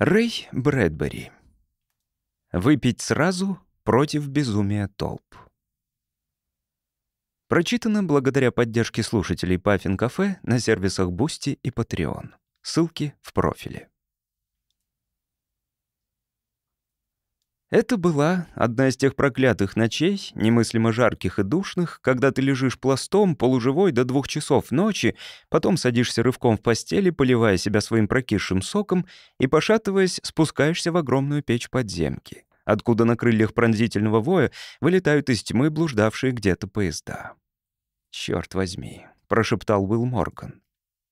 Рэй Брэдбери. Выпить сразу против безумия толп. Прочитано благодаря поддержке слушателей Puffin Cafe на сервисах Boosty и Patreon. Ссылки в профиле. Это была одна из тех проклятых ночей, немыслимо жарких и душных, когда ты лежишь пластом, полуживой до двух часов ночи, потом садишься рывком в постели, поливая себя своим прокисшим соком и, пошатываясь, спускаешься в огромную печь подземки, откуда на крыльях пронзительного воя вылетают из тьмы блуждавшие где-то поезда. «Чёрт возьми», — прошептал Уилл Морган.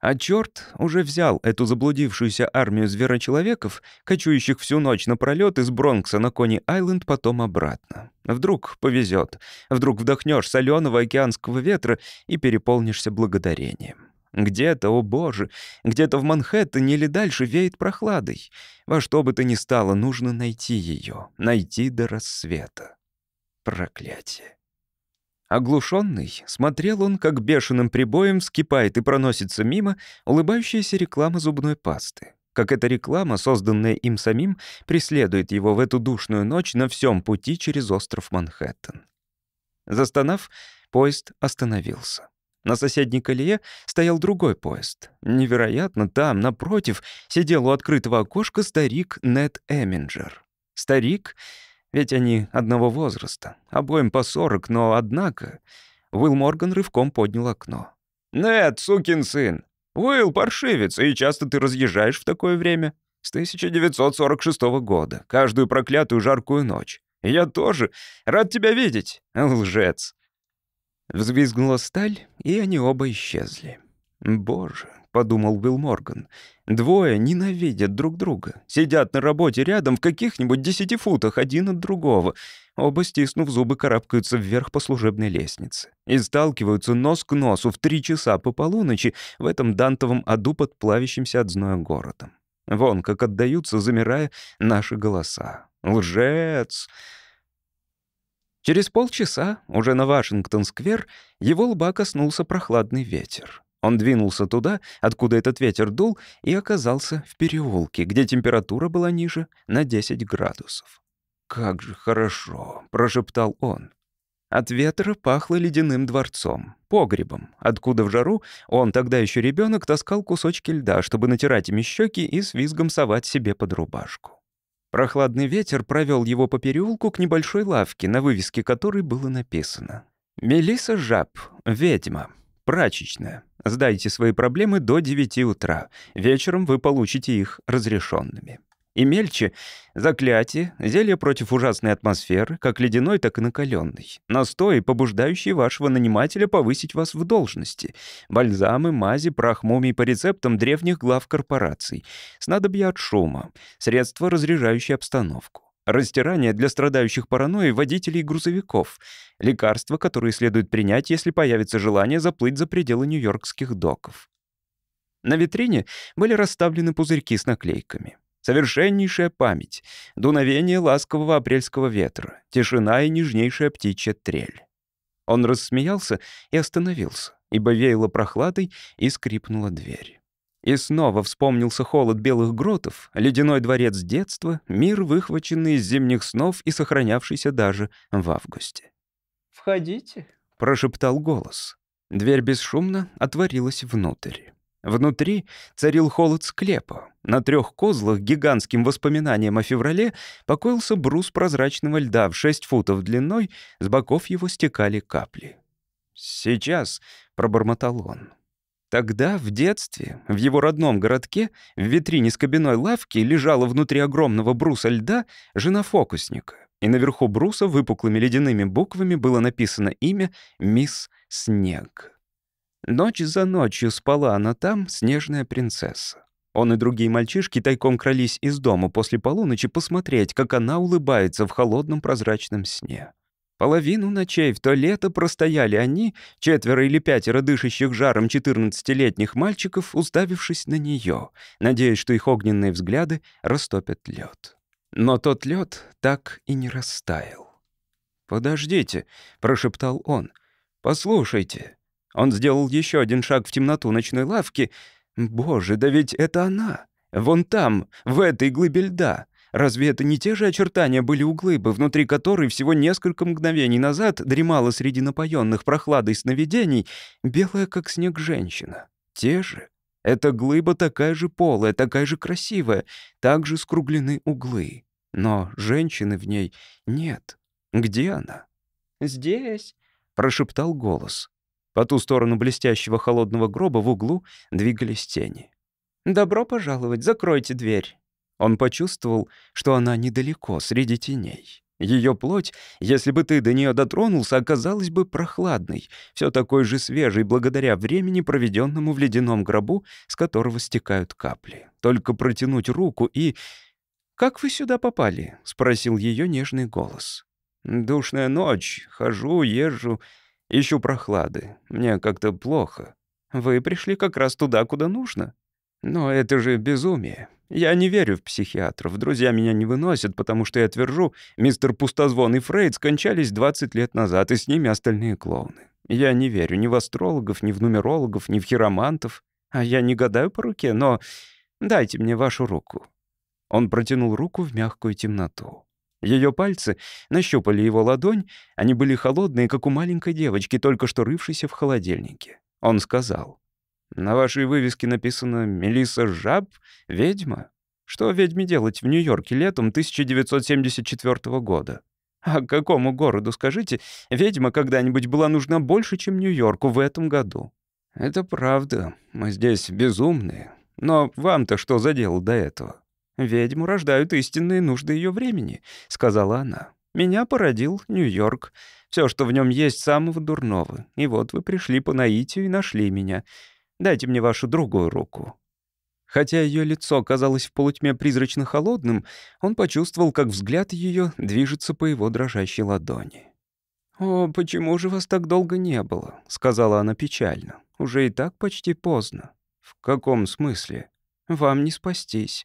А черт уже взял эту заблудившуюся армию зверочеловеков, кочующих всю ночь напролёт из Бронкса на Кони-Айленд, потом обратно. Вдруг повезет, вдруг вдохнешь соленого океанского ветра и переполнишься благодарением. Где-то, о боже, где-то в Манхэттене или дальше веет прохладой. Во что бы то ни стало, нужно найти ее, найти до рассвета. Проклятие. Оглушенный, смотрел он, как бешеным прибоем вскипает и проносится мимо улыбающаяся реклама зубной пасты. Как эта реклама, созданная им самим, преследует его в эту душную ночь на всем пути через остров Манхэттен. Застонав, поезд остановился. На соседней колее стоял другой поезд. Невероятно, там, напротив, сидел у открытого окошка старик Нед Эминджер. Старик ведь они одного возраста, обоим по сорок, но однако... Уилл Морган рывком поднял окно. «Нет, сукин сын! Уилл, паршивец, и часто ты разъезжаешь в такое время? С 1946 года, каждую проклятую жаркую ночь. Я тоже. Рад тебя видеть, лжец!» Взвизгнула сталь, и они оба исчезли. Боже, подумал Билл Морган. Двое ненавидят друг друга. Сидят на работе рядом в каких-нибудь десяти футах один от другого. Оба, стиснув зубы, карабкаются вверх по служебной лестнице. И сталкиваются нос к носу в три часа по полуночи в этом дантовом аду под плавящимся от зноя городом. Вон как отдаются, замирая, наши голоса. Лжец! Через полчаса, уже на Вашингтон-сквер, его лба коснулся прохладный ветер. Он двинулся туда, откуда этот ветер дул, и оказался в переулке, где температура была ниже на 10 градусов. «Как же хорошо!» — прошептал он. От ветра пахло ледяным дворцом, погребом, откуда в жару он, тогда еще ребенок, таскал кусочки льда, чтобы натирать ими щеки и с визгом совать себе под рубашку. Прохладный ветер провел его по переулку к небольшой лавке, на вывеске которой было написано «Мелисса Жаб, ведьма, прачечная. Сдайте свои проблемы до 9 утра. Вечером вы получите их разрешенными. И мельче — заклятие, зелье против ужасной атмосферы, как ледяной, так и накаленной. Настои, побуждающие вашего нанимателя повысить вас в должности. Бальзамы, мази, прах мумий по рецептам древних глав корпораций. Снадобья от шума. Средства, разряжающие обстановку. Растирание для страдающих паранойей водителей грузовиков. Лекарства, которые следует принять, если появится желание заплыть за пределы нью-йоркских доков. На витрине были расставлены пузырьки с наклейками. Совершеннейшая память, дуновение ласкового апрельского ветра, тишина и нежнейшая птичья трель. Он рассмеялся и остановился, ибо веяло прохладой и скрипнула дверь. И снова вспомнился холод белых гротов, ледяной дворец детства, мир, выхваченный из зимних снов и сохранявшийся даже в августе. «Входите», — прошептал голос. Дверь бесшумно отворилась внутрь. Внутри царил холод склепа. На трех козлах гигантским воспоминанием о феврале покоился брус прозрачного льда в шесть футов длиной, с боков его стекали капли. «Сейчас», — пробормотал он, Тогда, в детстве, в его родном городке, в витрине с кабиной лавки лежала внутри огромного бруса льда жена фокусника, и наверху бруса выпуклыми ледяными буквами было написано имя «Мисс Снег». Ночь за ночью спала она там, снежная принцесса. Он и другие мальчишки тайком крались из дома после полуночи посмотреть, как она улыбается в холодном прозрачном сне. Половину ночей в то лето простояли они, четверо или пятеро дышащих жаром 14-летних мальчиков, уставившись на нее, надеясь, что их огненные взгляды растопят лед. Но тот лед так и не растаял. «Подождите», — прошептал он. «Послушайте». Он сделал еще один шаг в темноту ночной лавки. «Боже, да ведь это она!» Вон там, в этой глыбе льда. Разве это не те же очертания были у глыбы, внутри которой всего несколько мгновений назад дремала среди напоенных прохладой сновидений белая, как снег, женщина? Те же? Эта глыба такая же полая, такая же красивая, так же скруглены углы. Но женщины в ней нет. Где она? «Здесь», — прошептал голос. По ту сторону блестящего холодного гроба в углу двигались тени. «Добро пожаловать, закройте дверь». Он почувствовал, что она недалеко, среди теней. Ее плоть, если бы ты до нее дотронулся, оказалась бы прохладной, все такой же свежей благодаря времени, проведенному в ледяном гробу, с которого стекают капли. Только протянуть руку и... «Как вы сюда попали?» — спросил ее нежный голос. «Душная ночь. Хожу, езжу, ищу прохлады. Мне как-то плохо. Вы пришли как раз туда, куда нужно. Но это же безумие. Я не верю в психиатров. Друзья меня не выносят, потому что я твержу, мистер Пустозвон и Фрейд скончались 20 лет назад, и с ними остальные клоуны. Я не верю ни в астрологов, ни в нумерологов, ни в хиромантов. А я не гадаю по руке, но дайте мне вашу руку». Он протянул руку в мягкую темноту. Ее пальцы нащупали его ладонь, они были холодные, как у маленькой девочки, только что рывшейся в холодильнике. Он сказал, на вашей вывеске написано «Мелисса Жаб, ведьма». Что ведьме делать в Нью-Йорке летом 1974 года? А какому городу, скажите, ведьма когда-нибудь была нужна больше, чем Нью-Йорку в этом году? Это правда. Мы здесь безумные. Но вам-то что за дело до этого? Ведьму рождают истинные нужды ее времени, сказала она. Меня породил Нью-Йорк. Все, что в нем есть, самого дурного. И вот вы пришли по наитию и нашли меня. Дайте мне вашу другую руку». Хотя ее лицо казалось в полутьме призрачно холодным, он почувствовал, как взгляд ее движется по его дрожащей ладони. «О, почему же вас так долго не было?» — сказала она печально. «Уже и так почти поздно». «В каком смысле?» «Вам не спастись.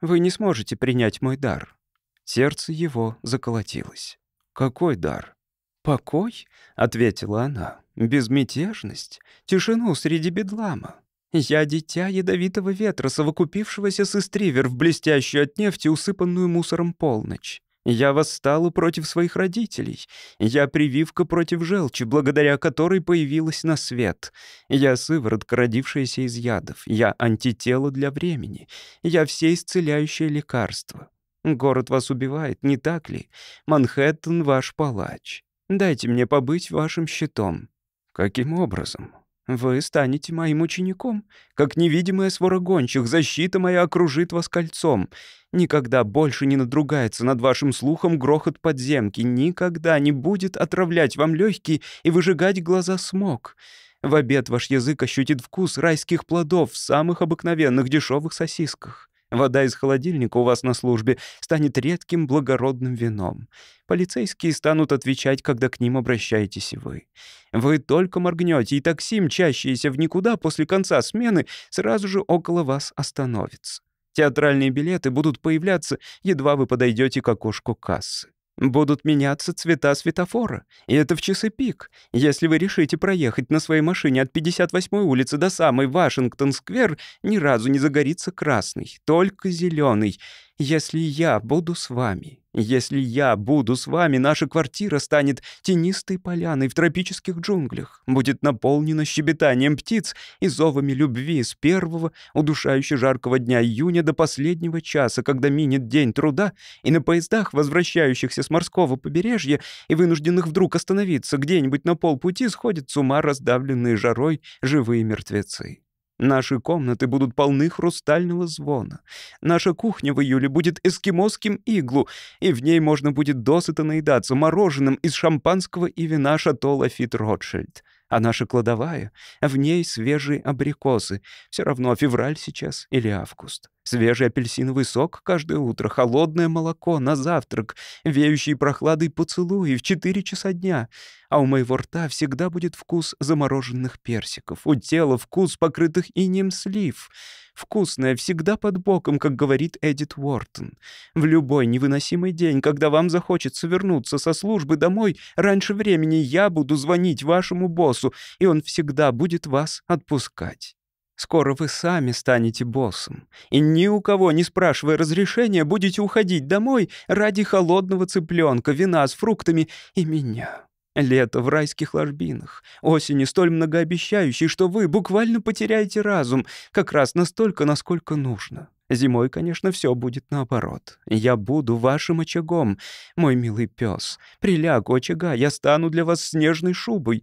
Вы не сможете принять мой дар». Сердце его заколотилось. «Какой дар?» «Покой?» — ответила она. Безмятежность, тишину среди бедлама. Я дитя ядовитого ветра, совокупившегося с истривер в блестящую от нефти, усыпанную мусором полночь. Я восстала против своих родителей. Я прививка против желчи, благодаря которой появилась на свет. Я сыворотка, родившаяся из ядов. Я антитело для времени. Я все исцеляющее лекарство. Город вас убивает, не так ли? Манхэттен — ваш палач. Дайте мне побыть вашим щитом. «Каким образом?» «Вы станете моим учеником. Как невидимая свора гончих, защита моя окружит вас кольцом. Никогда больше не надругается над вашим слухом грохот подземки, никогда не будет отравлять вам легкие и выжигать глаза смог. В обед ваш язык ощутит вкус райских плодов в самых обыкновенных дешевых сосисках. Вода из холодильника у вас на службе станет редким благородным вином. Полицейские станут отвечать, когда к ним обращаетесь вы. Вы только моргнете, и такси, мчащиеся в никуда после конца смены, сразу же около вас остановится. Театральные билеты будут появляться, едва вы подойдете к окошку кассы. Будут меняться цвета светофора, и это в часы пик. Если вы решите проехать на своей машине от 58-й улицы до самой Вашингтон-сквер, ни разу не загорится красный, только зеленый. Если я буду с вами, если я буду с вами, наша квартира станет тенистой поляной в тропических джунглях, будет наполнена щебетанием птиц и зовами любви с первого удушающе жаркого дня июня до последнего часа, когда минет день труда, и на поездах, возвращающихся с морского побережья и вынужденных вдруг остановиться где-нибудь на полпути, сходят с ума раздавленные жарой живые мертвецы. Наши комнаты будут полны хрустального звона. Наша кухня в июле будет эскимосским иглу, и в ней можно будет досыта наедаться мороженым из шампанского и вина Шато Лафит Ротшильд. А наша кладовая, в ней свежие абрикосы. Все равно февраль сейчас или август. Свежий апельсиновый сок каждое утро, холодное молоко на завтрак, веющие прохладой поцелуи в 4 часа дня. А у моего рта всегда будет вкус замороженных персиков, у тела вкус покрытых инеем слив. Вкусное всегда под боком, как говорит Эдит Уортон. В любой невыносимый день, когда вам захочется вернуться со службы домой, раньше времени я буду звонить вашему боссу, и он всегда будет вас отпускать. Скоро вы сами станете боссом. И ни у кого, не спрашивая разрешения, будете уходить домой ради холодного цыпленка, вина с фруктами и меня. Лето в райских ложбинах, осени столь многообещающей, что вы буквально потеряете разум, как раз настолько, насколько нужно. Зимой, конечно, все будет наоборот. Я буду вашим очагом, мой милый пес. Приляг у очага, я стану для вас снежной шубой.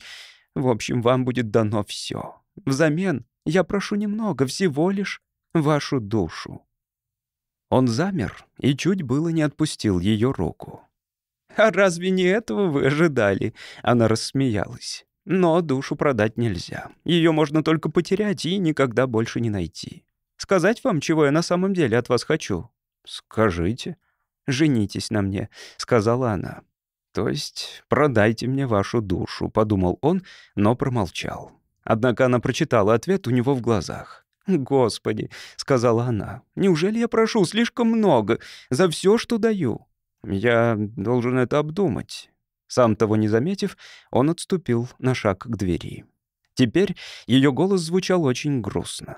В общем, вам будет дано все. Взамен я прошу немного, всего лишь вашу душу». Он замер и чуть было не отпустил ее руку. «А разве не этого вы ожидали?» Она рассмеялась. «Но душу продать нельзя. Ее можно только потерять и никогда больше не найти. Сказать вам, чего я на самом деле от вас хочу?» «Скажите». «Женитесь на мне», — сказала она. «То есть продайте мне вашу душу», — подумал он, но промолчал. Однако она прочитала ответ у него в глазах. «Господи», — сказала она, — «неужели я прошу слишком много за все, что даю?» «Я должен это обдумать». Сам того не заметив, он отступил на шаг к двери. Теперь ее голос звучал очень грустно.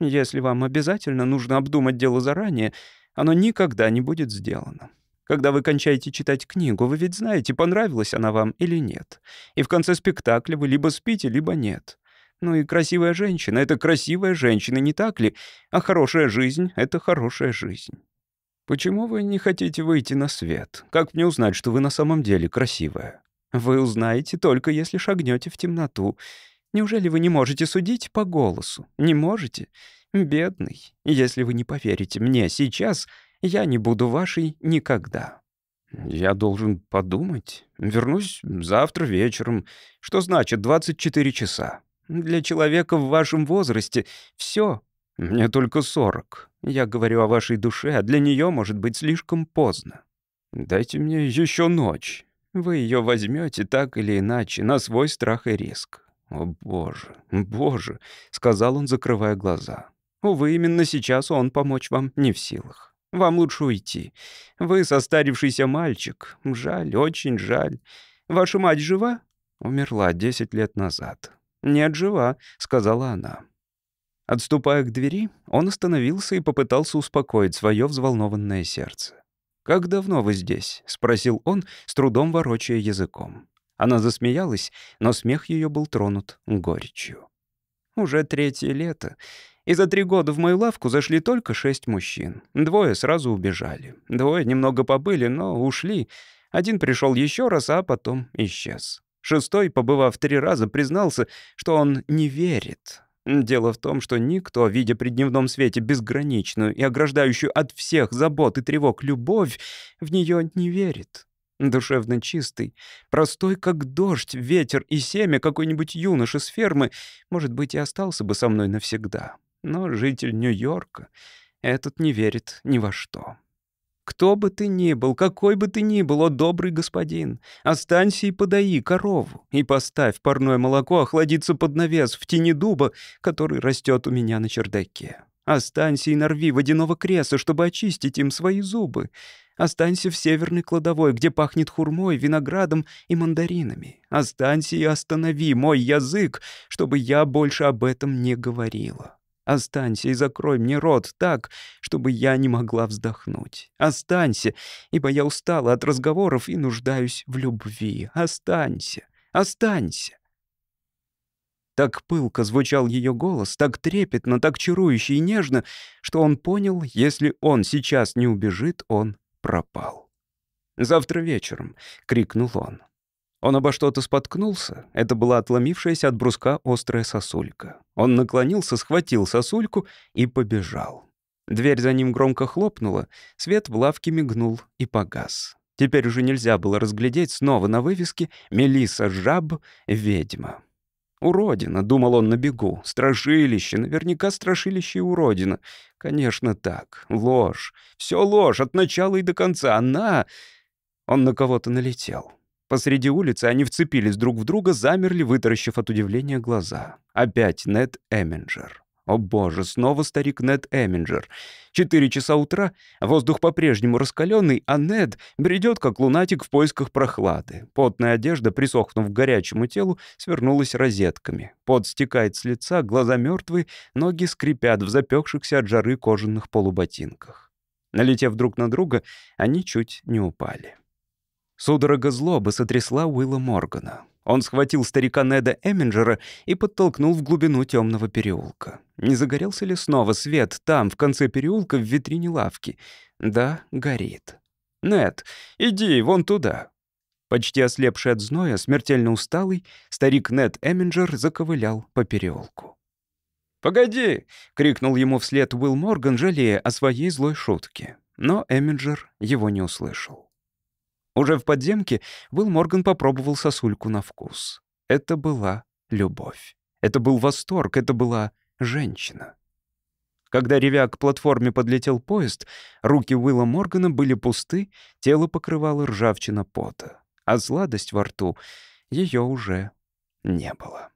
«Если вам обязательно нужно обдумать дело заранее, оно никогда не будет сделано. Когда вы кончаете читать книгу, вы ведь знаете, понравилась она вам или нет. И в конце спектакля вы либо спите, либо нет. Ну и красивая женщина — это красивая женщина, не так ли? А хорошая жизнь — это хорошая жизнь. Почему вы не хотите выйти на свет? Как мне узнать, что вы на самом деле красивая? Вы узнаете только, если шагнете в темноту. Неужели вы не можете судить по голосу? Не можете? Бедный. Если вы не поверите мне сейчас, я не буду вашей никогда. Я должен подумать. Вернусь завтра вечером. Что значит 24 часа? Для человека в вашем возрасте все. Мне только 40. Я говорю о вашей душе, а для нее может быть слишком поздно. Дайте мне еще ночь. Вы ее возьмете так или иначе, на свой страх и риск. О, боже, боже, сказал он, закрывая глаза. Увы, именно сейчас он помочь вам не в силах. Вам лучше уйти. Вы состарившийся мальчик. Жаль, очень жаль. Ваша мать жива? Умерла десять лет назад. Нет, жива, сказала она. Отступая к двери, он остановился и попытался успокоить свое взволнованное сердце. «Как давно вы здесь?» — спросил он, с трудом ворочая языком. Она засмеялась, но смех ее был тронут горечью. «Уже третье лето. И за три года в мою лавку зашли только шесть мужчин. Двое сразу убежали. Двое немного побыли, но ушли. Один пришел еще раз, а потом исчез. Шестой, побывав три раза, признался, что он не верит. Дело в том, что никто, видя при дневном свете безграничную и ограждающую от всех забот и тревог любовь, в нее не верит. Душевно чистый, простой, как дождь, ветер и семя какой-нибудь юноши с фермы, может быть, и остался бы со мной навсегда. Но житель Нью-Йорка этот не верит ни во что. Кто бы ты ни был, какой бы ты ни был, о добрый господин, останься и подаи корову, и поставь парное молоко охладиться под навес в тени дуба, который растет у меня на чердаке. Останься и нарви водяного креса, чтобы очистить им свои зубы. Останься в северной кладовой, где пахнет хурмой, виноградом и мандаринами. Останься и останови мой язык, чтобы я больше об этом не говорила. Останься и закрой мне рот так, чтобы я не могла вздохнуть. Останься, ибо я устала от разговоров и нуждаюсь в любви. Останься, останься. Так пылко звучал ее голос, так трепетно, так чарующе и нежно, что он понял, если он сейчас не убежит, он пропал. «Завтра вечером», — крикнул он. Он обо что-то споткнулся. Это была отломившаяся от бруска острая сосулька. Он наклонился, схватил сосульку и побежал. Дверь за ним громко хлопнула, свет в лавке мигнул и погас. Теперь уже нельзя было разглядеть снова на вывеске «Мелисса Жаб, ведьма». «Уродина», — думал он на бегу. «Страшилище, наверняка страшилище и уродина». Конечно, так. Ложь. Все ложь, от начала и до конца. Она... Он на кого-то налетел. Посреди улицы они вцепились друг в друга, замерли, вытаращив от удивления глаза. Опять Нед Эминджер. О боже, снова старик Нед Эминджер. Четыре часа утра, воздух по-прежнему раскаленный, а Нед бредет, как лунатик в поисках прохлады. Потная одежда, присохнув к горячему телу, свернулась розетками. Пот стекает с лица, глаза мертвые, ноги скрипят в запекшихся от жары кожаных полуботинках. Налетев друг на друга, они чуть не упали. Судорога злобы сотрясла Уилла Моргана. Он схватил старика Неда Эминджера и подтолкнул в глубину темного переулка. Не загорелся ли снова свет там, в конце переулка, в витрине лавки? Да, горит. «Нед, иди вон туда». Почти ослепший от зноя, смертельно усталый, старик Нед Эминджер заковылял по переулку. «Погоди!» — крикнул ему вслед Уилл Морган, жалея о своей злой шутке. Но Эминджер его не услышал. Уже в подземке Уилл Морган попробовал сосульку на вкус. Это была любовь. Это был восторг, это была женщина. Когда, ревя к платформе, подлетел поезд, руки Уилла Моргана были пусты, тело покрывало ржавчина пота, а сладость во рту ее уже не было.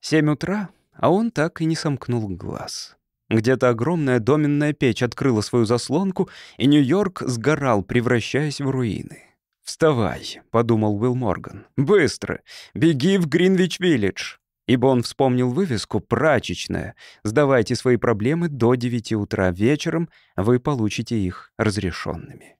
Семь утра, а он так и не сомкнул глаз. Где-то огромная доменная печь открыла свою заслонку, и Нью-Йорк сгорал, превращаясь в руины. «Вставай», — подумал Уилл Морган. «Быстро! Беги в Гринвич-Виллидж!» Ибо он вспомнил вывеску «Прачечная». «Сдавайте свои проблемы до 9 утра. Вечером вы получите их разрешенными».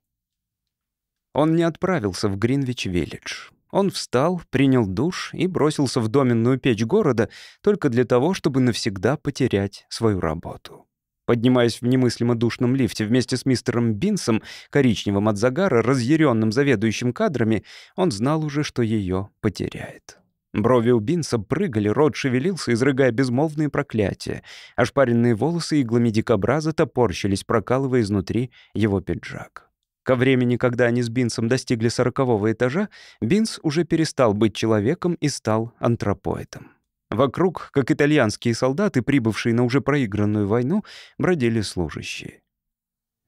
Он не отправился в Гринвич-Виллидж. Он встал, принял душ и бросился в доменную печь города только для того, чтобы навсегда потерять свою работу. Поднимаясь в немыслимо душном лифте вместе с мистером Бинсом, коричневым от загара, разъяренным заведующим кадрами, он знал уже, что ее потеряет. Брови у Бинса прыгали, рот шевелился, изрыгая безмолвные проклятия. Ошпаренные волосы иглами дикобраза топорщились, прокалывая изнутри его пиджак. Ко времени, когда они с Бинсом достигли сорокового этажа, Бинс уже перестал быть человеком и стал антропоидом. Вокруг, как итальянские солдаты, прибывшие на уже проигранную войну, бродили служащие.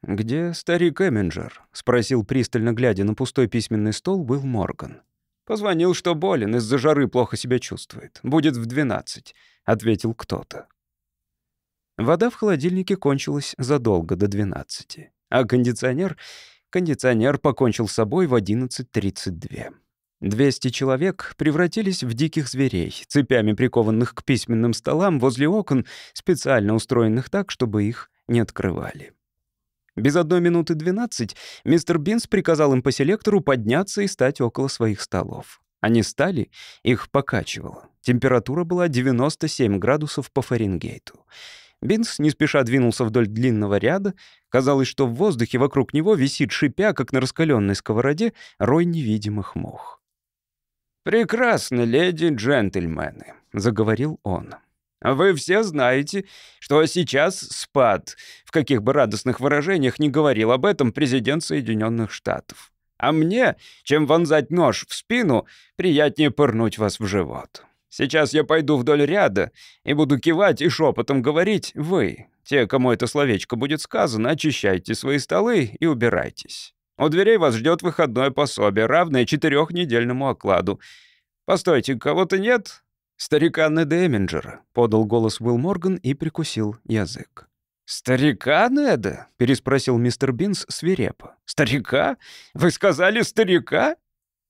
«Где старик Эминджер?» — спросил, пристально глядя на пустой письменный стол, был Морган. «Позвонил, что болен, из-за жары плохо себя чувствует. Будет в двенадцать», — ответил кто-то. Вода в холодильнике кончилась задолго до двенадцати, а кондиционер кондиционер покончил с собой в 11.32. 200 человек превратились в диких зверей, цепями прикованных к письменным столам возле окон, специально устроенных так, чтобы их не открывали. Без одной минуты 12 мистер Бинс приказал им по селектору подняться и стать около своих столов. Они стали, их покачивало. Температура была 97 градусов по Фаренгейту. Бинс не спеша двинулся вдоль длинного ряда. Казалось, что в воздухе вокруг него висит, шипя, как на раскаленной сковороде, рой невидимых мух. «Прекрасно, леди и джентльмены», — заговорил он. «Вы все знаете, что сейчас спад, в каких бы радостных выражениях ни говорил об этом президент Соединенных Штатов. А мне, чем вонзать нож в спину, приятнее пырнуть вас в живот. Сейчас я пойду вдоль ряда и буду кивать и шепотом говорить «вы». Те, кому это словечко будет сказано, очищайте свои столы и убирайтесь. У дверей вас ждет выходное пособие, равное четырехнедельному окладу. Постойте, кого-то нет? Старика Неда Эминджера, подал голос Уилл Морган и прикусил язык. «Старика Неда?» — переспросил мистер Бинс свирепо. «Старика? Вы сказали старика?»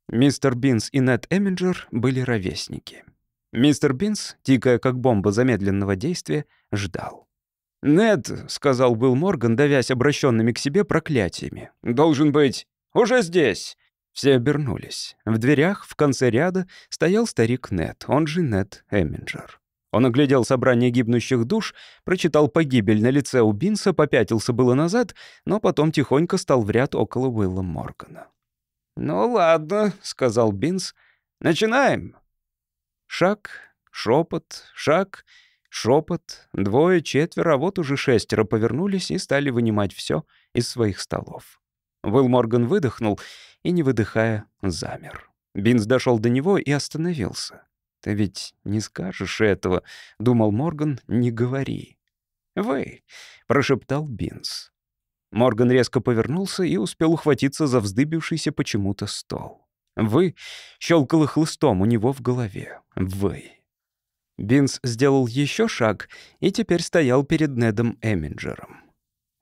Мистер Бинс и Нед Эминджер были ровесники. Мистер Бинс, тикая как бомба замедленного действия, ждал. «Нед», — сказал Уилл Морган, давясь обращенными к себе проклятиями, — «должен быть уже здесь». Все обернулись. В дверях, в конце ряда, стоял старик Нед, он же Нед Эминджер. Он оглядел собрание гибнущих душ, прочитал погибель на лице у Бинса, попятился было назад, но потом тихонько стал в ряд около Уилла Моргана. «Ну ладно», — сказал Бинс, — «начинаем». Шаг, шепот, шаг, шепот, двое, четверо, а вот уже шестеро повернулись и стали вынимать все из своих столов. Уилл Морган выдохнул и, не выдыхая, замер. Бинс дошел до него и остановился. «Ты ведь не скажешь этого», — думал Морган, — «не говори». «Вы», — прошептал Бинс. Морган резко повернулся и успел ухватиться за вздыбившийся почему-то стол. «Вы» щелкало хлыстом у него в голове. «Вы». Бинс сделал еще шаг и теперь стоял перед Недом Эминджером.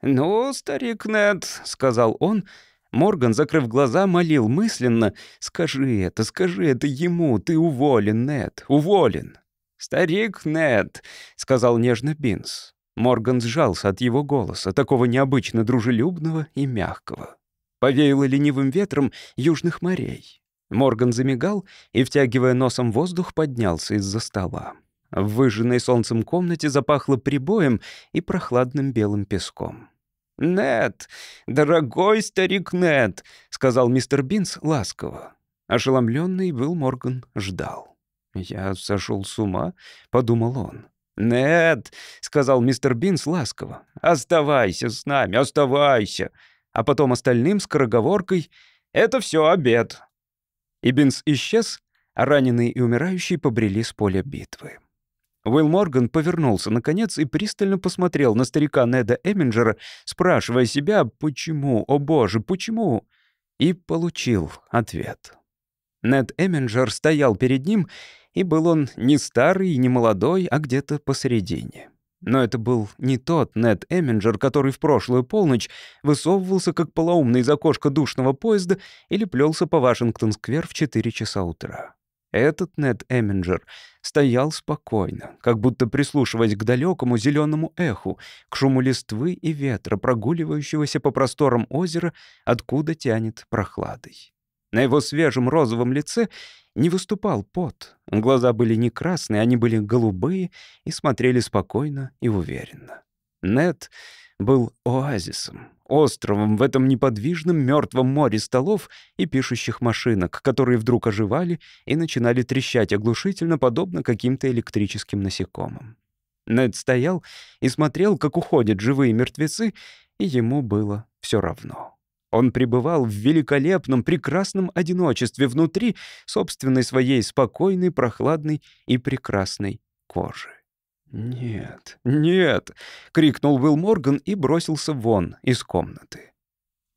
«Ну, старик Нед», — сказал он, — Морган, закрыв глаза, молил мысленно, «Скажи это, скажи это ему, ты уволен, Нед, уволен». «Старик Нед», — сказал нежно Бинс. Морган сжался от его голоса, такого необычно дружелюбного и мягкого. Повеяло ленивым ветром южных морей. Морган замигал и, втягивая носом воздух, поднялся из-за стола. В выжженной солнцем комнате запахло прибоем и прохладным белым песком. «Нет, дорогой старик Нет», — сказал мистер Бинс ласково. Ошеломленный был Морган ждал. «Я сошел с ума», — подумал он. «Нет», — сказал мистер Бинс ласково, — «оставайся с нами, оставайся». А потом остальным скороговоркой «Это все обед». И Бинс исчез, а раненый и умирающий побрели с поля битвы. Уилл Морган повернулся, наконец, и пристально посмотрел на старика Неда Эминджера, спрашивая себя, почему, о боже, почему, и получил ответ. Нед Эминджер стоял перед ним, и был он не старый и не молодой, а где-то посередине. Но это был не тот Нед Эминджер, который в прошлую полночь высовывался как полоумный из окошка душного поезда или плелся по Вашингтон-сквер в 4 часа утра. Этот Нед Эминджер стоял спокойно, как будто прислушиваясь к далекому зеленому эху, к шуму листвы и ветра, прогуливающегося по просторам озера, откуда тянет прохладой. На его свежем розовом лице не выступал пот. Глаза были не красные, они были голубые и смотрели спокойно и уверенно. Нед был оазисом, островом в этом неподвижном мертвом море столов и пишущих машинок, которые вдруг оживали и начинали трещать оглушительно, подобно каким-то электрическим насекомым. Нед стоял и смотрел, как уходят живые мертвецы, и ему было все равно. Он пребывал в великолепном, прекрасном одиночестве внутри собственной своей спокойной, прохладной и прекрасной кожи. «Нет, нет!» — крикнул Уилл Морган и бросился вон из комнаты.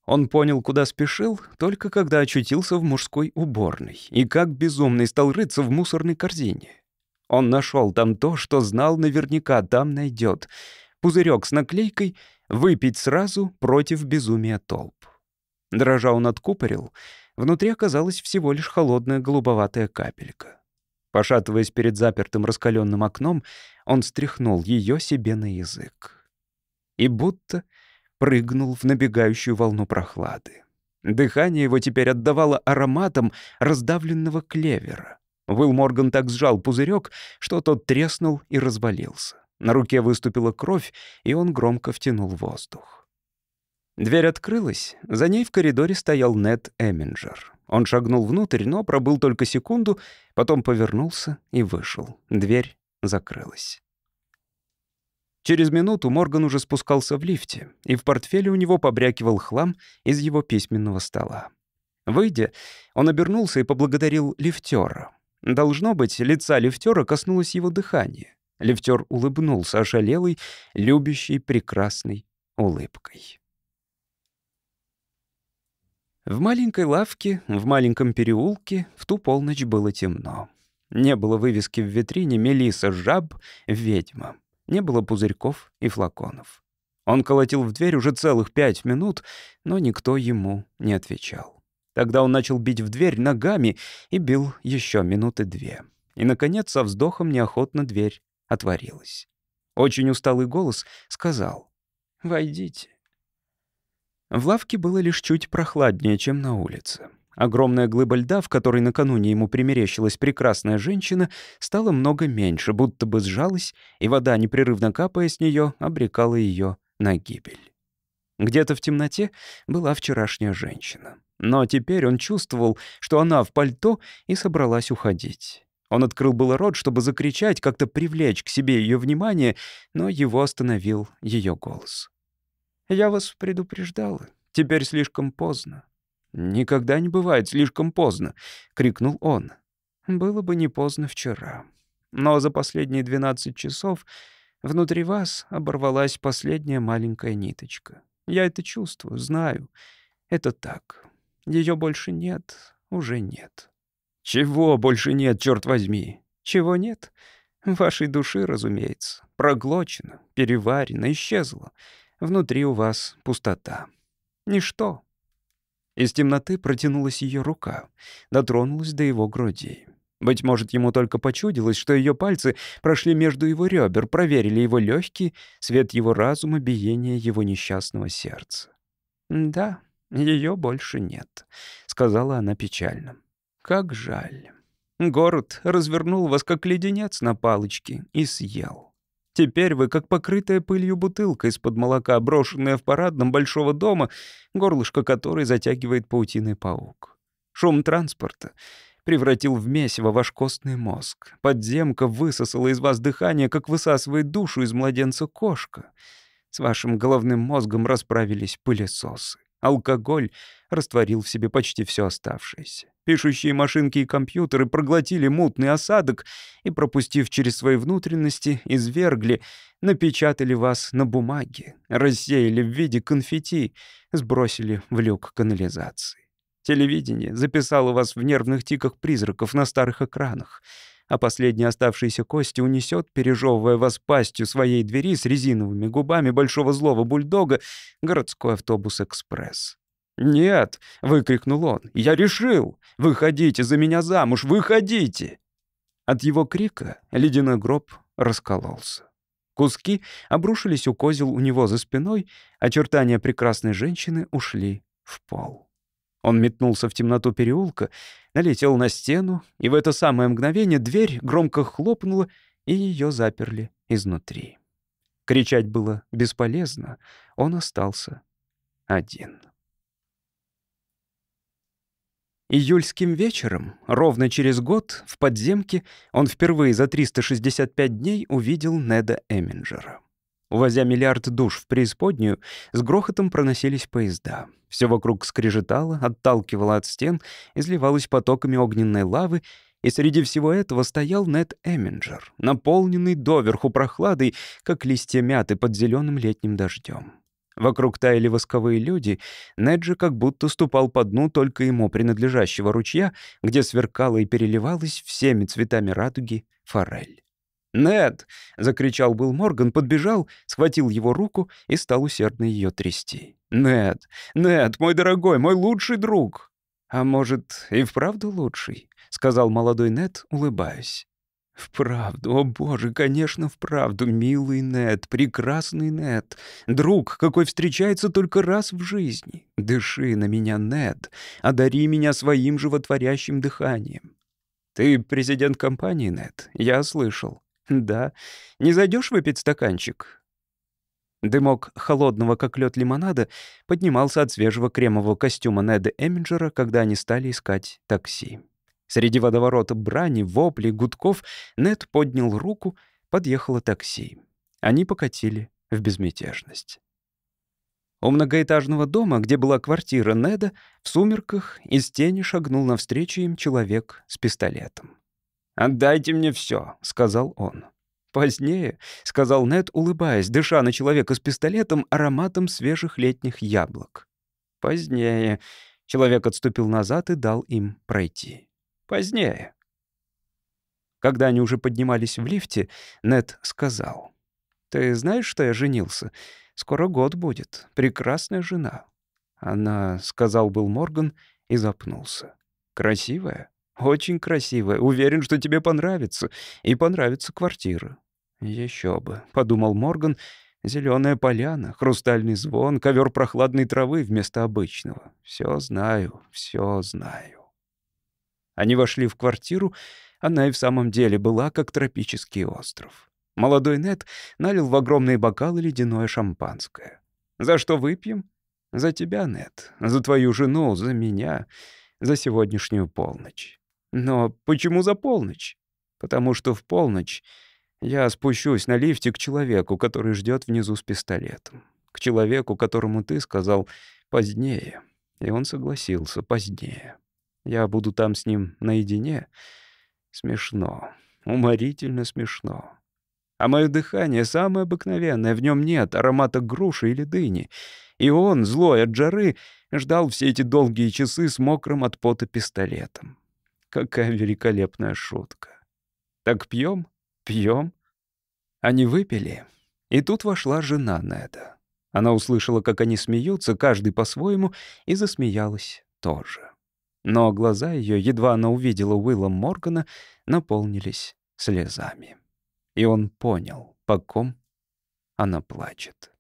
Он понял, куда спешил, только когда очутился в мужской уборной и как безумный стал рыться в мусорной корзине. Он нашел там то, что знал наверняка там найдет. Пузырек с наклейкой «Выпить сразу против безумия толп». Дрожа он откупорил, внутри оказалась всего лишь холодная голубоватая капелька. Пошатываясь перед запертым раскаленным окном, он стряхнул ее себе на язык. И будто прыгнул в набегающую волну прохлады. Дыхание его теперь отдавало ароматом раздавленного клевера. Уилл Морган так сжал пузырек, что тот треснул и развалился. На руке выступила кровь, и он громко втянул воздух. Дверь открылась, за ней в коридоре стоял Нед Эминджер. Он шагнул внутрь, но пробыл только секунду, потом повернулся и вышел. Дверь закрылась. Через минуту Морган уже спускался в лифте, и в портфеле у него побрякивал хлам из его письменного стола. Выйдя, он обернулся и поблагодарил лифтера. Должно быть, лица лифтера коснулось его дыхания. Лифтер улыбнулся ошалелой, любящей, прекрасной улыбкой. В маленькой лавке, в маленьком переулке в ту полночь было темно. Не было вывески в витрине «Мелисса Жаб, ведьма». Не было пузырьков и флаконов. Он колотил в дверь уже целых пять минут, но никто ему не отвечал. Тогда он начал бить в дверь ногами и бил еще минуты две. И, наконец, со вздохом неохотно дверь отворилась. Очень усталый голос сказал «Войдите». В лавке было лишь чуть прохладнее, чем на улице. Огромная глыба льда, в которой накануне ему примерещилась прекрасная женщина, стала много меньше, будто бы сжалась, и вода, непрерывно капая с нее, обрекала ее на гибель. Где-то в темноте была вчерашняя женщина. Но теперь он чувствовал, что она в пальто и собралась уходить. Он открыл было рот, чтобы закричать, как-то привлечь к себе ее внимание, но его остановил ее голос. «Я вас предупреждала. Теперь слишком поздно». «Никогда не бывает слишком поздно», — крикнул он. «Было бы не поздно вчера. Но за последние 12 часов внутри вас оборвалась последняя маленькая ниточка. Я это чувствую, знаю. Это так. Ее больше нет, уже нет». «Чего больше нет, черт возьми?» «Чего нет? Вашей души, разумеется, проглочена, переварена, исчезла. Внутри у вас пустота. Ничто. Из темноты протянулась ее рука, дотронулась до его груди. Быть может, ему только почудилось, что ее пальцы прошли между его ребер, проверили его легкие, свет его разума, биение его несчастного сердца. «Да, ее больше нет», — сказала она печально. «Как жаль. Город развернул вас, как леденец на палочке, и съел. Теперь вы, как покрытая пылью бутылка из-под молока, брошенная в парадном большого дома, горлышко которой затягивает паутиный паук. Шум транспорта — превратил в месиво ваш костный мозг. Подземка высосала из вас дыхание, как высасывает душу из младенца кошка. С вашим головным мозгом расправились пылесосы. Алкоголь растворил в себе почти все оставшееся. Пишущие машинки и компьютеры проглотили мутный осадок и, пропустив через свои внутренности, извергли, напечатали вас на бумаге, рассеяли в виде конфетти, сбросили в люк канализации. Телевидение записало вас в нервных тиках призраков на старых экранах, а последние оставшиеся кости унесет, пережевывая вас пастью своей двери с резиновыми губами большого злого бульдога, городской автобус-экспресс. «Нет!» — выкрикнул он. «Я решил! Выходите за меня замуж! Выходите!» От его крика ледяной гроб раскололся. Куски обрушились у козел у него за спиной, очертания прекрасной женщины ушли в пол. Он метнулся в темноту переулка, налетел на стену, и в это самое мгновение дверь громко хлопнула, и ее заперли изнутри. Кричать было бесполезно, он остался один. Июльским вечером, ровно через год, в подземке, он впервые за 365 дней увидел Неда Эминджера. Увозя миллиард душ в преисподнюю, с грохотом проносились поезда. Все вокруг скрежетало, отталкивало от стен, изливалось потоками огненной лавы, и среди всего этого стоял Нед Эминджер, наполненный доверху прохладой, как листья мяты под зеленым летним дождем. Вокруг таяли восковые люди, Нед же как будто ступал по дну только ему принадлежащего ручья, где сверкала и переливалась всеми цветами радуги форель. «Нед!» — закричал был Морган, подбежал, схватил его руку и стал усердно ее трясти. «Нед! Нед, мой дорогой, мой лучший друг!» «А может, и вправду лучший?» — сказал молодой Нед, улыбаясь. «Вправду, о боже, конечно, вправду, милый Нед, прекрасный Нед, друг, какой встречается только раз в жизни. Дыши на меня, Нед, одари меня своим животворящим дыханием. Ты президент компании, Нед, я слышал. «Да. Не зайдешь выпить стаканчик?» Дымок холодного, как лед лимонада, поднимался от свежего кремового костюма Неда Эминджера, когда они стали искать такси. Среди водоворота брани, воплей, гудков Нед поднял руку, подъехало такси. Они покатили в безмятежность. У многоэтажного дома, где была квартира Неда, в сумерках из тени шагнул навстречу им человек с пистолетом. «Отдайте мне все, сказал он. «Позднее», — сказал Нед, улыбаясь, дыша на человека с пистолетом ароматом свежих летних яблок. «Позднее». Человек отступил назад и дал им пройти. «Позднее». Когда они уже поднимались в лифте, Нед сказал. «Ты знаешь, что я женился? Скоро год будет. Прекрасная жена». Она, — сказал был Морган, и запнулся. «Красивая?» Очень красивая. Уверен, что тебе понравится. И понравится квартира». Еще бы», — подумал Морган. Зеленая поляна, хрустальный звон, ковер прохладной травы вместо обычного. Все знаю, все знаю». Они вошли в квартиру. Она и в самом деле была как тропический остров. Молодой Нет налил в огромные бокалы ледяное шампанское. «За что выпьем?» «За тебя, Нет. За твою жену, за меня. За сегодняшнюю полночь». Но почему за полночь? Потому что в полночь я спущусь на лифте к человеку, который ждет внизу с пистолетом. К человеку, которому ты сказал позднее. И он согласился позднее. Я буду там с ним наедине. Смешно. Уморительно смешно. А мое дыхание самое обыкновенное, в нем нет аромата груши или дыни. И он, злой от жары, ждал все эти долгие часы с мокрым от пота пистолетом. Какая великолепная шутка. Так пьем? Пьем? Они выпили, и тут вошла жена Неда. Она услышала, как они смеются, каждый по-своему, и засмеялась тоже. Но глаза ее, едва она увидела Уилла Моргана, наполнились слезами. И он понял, по ком она плачет.